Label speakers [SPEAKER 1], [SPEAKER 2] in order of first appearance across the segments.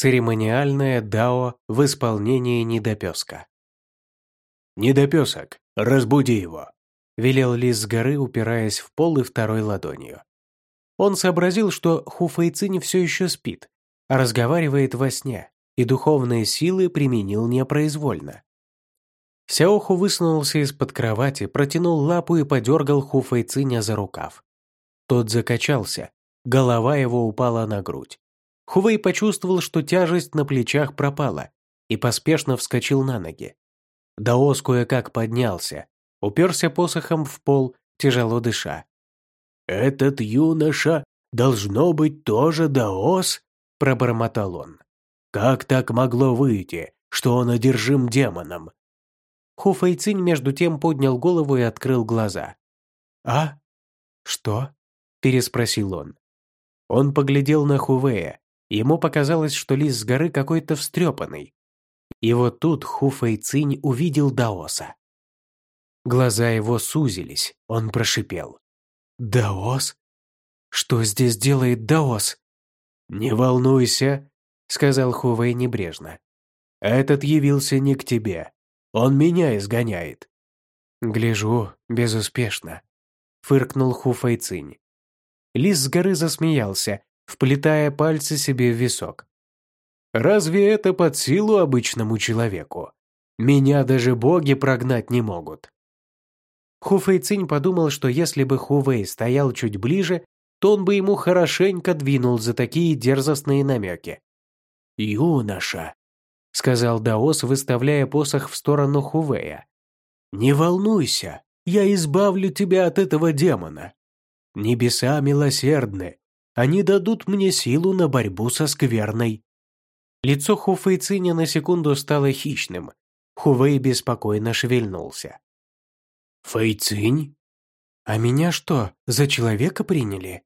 [SPEAKER 1] Церемониальное дао в исполнении недопеска.
[SPEAKER 2] «Недопесок, разбуди его», –
[SPEAKER 1] велел лис с горы, упираясь в пол и второй ладонью. Он сообразил, что Хуфэйцинь все еще спит, а разговаривает во сне, и духовные силы применил непроизвольно. Сяоху высунулся из-под кровати, протянул лапу и подергал Хуфэйциня за рукав. Тот закачался, голова его упала на грудь. Хувей почувствовал, что тяжесть на плечах пропала, и поспешно вскочил на ноги. Даос кое-как поднялся, уперся посохом в пол, тяжело дыша.
[SPEAKER 2] «Этот юноша должно быть тоже Даос?» – пробормотал он. «Как так могло выйти, что он одержим демоном?»
[SPEAKER 1] Ху Фэйцинь между тем поднял голову и открыл глаза. «А? Что?» – переспросил он. Он поглядел на Хувея, Ему показалось, что лис с горы какой-то встрепанный. И вот тут Ху Фэйцинь увидел Даоса. Глаза его сузились, он прошипел. «Даос? Что здесь делает Даос?»
[SPEAKER 2] «Не волнуйся», — сказал Хувей небрежно. «Этот явился не к тебе. Он меня изгоняет».
[SPEAKER 1] «Гляжу, безуспешно», — фыркнул Ху Фэйцинь. Лис с горы засмеялся, вплетая пальцы себе в висок. «Разве это под силу обычному человеку? Меня даже боги прогнать не могут». Хуфэй Цинь подумал, что если бы Хувей стоял чуть ближе, то он бы ему хорошенько двинул за такие дерзостные намеки.
[SPEAKER 2] «Юноша», — сказал
[SPEAKER 1] Даос, выставляя посох в сторону Хувея.
[SPEAKER 2] «Не волнуйся, я избавлю тебя от этого демона. Небеса милосердны, они дадут мне силу на борьбу со скверной».
[SPEAKER 1] Лицо Хуфэйциня на секунду стало хищным. Хувей беспокойно шевельнулся.
[SPEAKER 2] «Фэйцинь?»
[SPEAKER 1] «А меня что, за человека приняли?»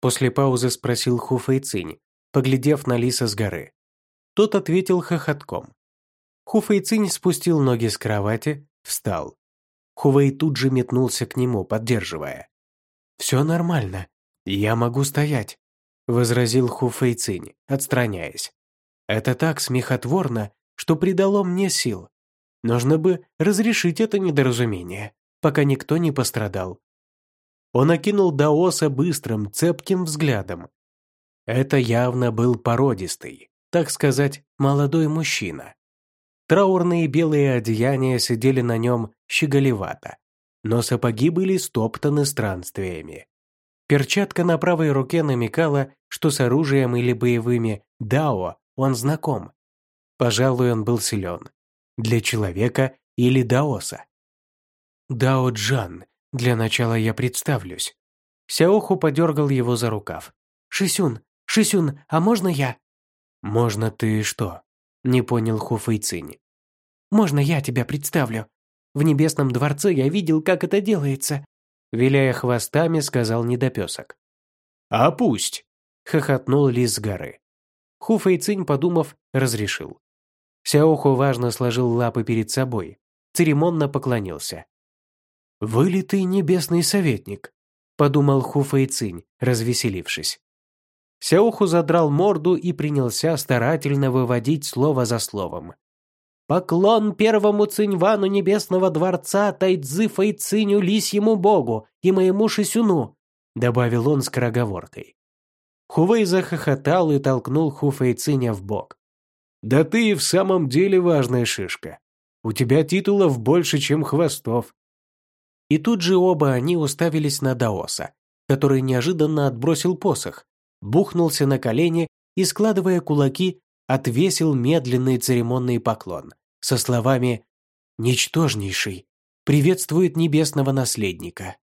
[SPEAKER 1] После паузы спросил Хуфэйцинь, поглядев на лиса с горы. Тот ответил хохотком. Хуфэйцинь спустил ноги с кровати, встал. Хувей тут же метнулся к нему, поддерживая. «Все нормально. «Я могу стоять», — возразил Ху Фэйцинь, отстраняясь. «Это так смехотворно, что придало мне сил. Нужно бы разрешить это недоразумение, пока никто не пострадал». Он окинул Даоса быстрым, цепким взглядом. Это явно был породистый, так сказать, молодой мужчина. Траурные белые одеяния сидели на нем щеголевато, но сапоги были стоптаны странствиями. Перчатка на правой руке намекала, что с оружием или боевыми дао он знаком. Пожалуй, он был силен. Для человека или даоса. «Дао Джан, для начала я представлюсь». Сяоху подергал его за рукав. «Шисюн, Шисюн, а можно я?» «Можно ты что?» – не понял Ху Фэйцинь. «Можно я тебя представлю? В Небесном дворце я видел, как это делается виляя хвостами, сказал недопесок.
[SPEAKER 2] «А пусть!»
[SPEAKER 1] – хохотнул лис с горы. Ху Фэйцинь, подумав, разрешил. Сяоху важно сложил лапы перед собой, церемонно поклонился. «Вылитый небесный советник», – подумал Ху Фэйцинь, развеселившись. Сяоху задрал морду и принялся старательно выводить слово за словом. Поклон первому циньвану небесного дворца Тайцзы Фэйциню лисьему богу и моему Шисюну», добавил он скороговоркой. Хувей захохотал и толкнул Ху Фэйциня в бок. «Да ты и в самом деле важная шишка. У тебя титулов больше, чем хвостов». И тут же оба они уставились на Даоса, который неожиданно отбросил посох, бухнулся на колени и, складывая кулаки, отвесил медленный церемонный поклон со словами «Ничтожнейший, приветствует небесного наследника».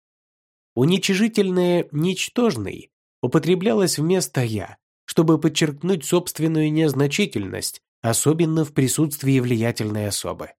[SPEAKER 1] Уничижительное «ничтожный» употреблялось вместо «я», чтобы подчеркнуть собственную незначительность, особенно в присутствии влиятельной особы.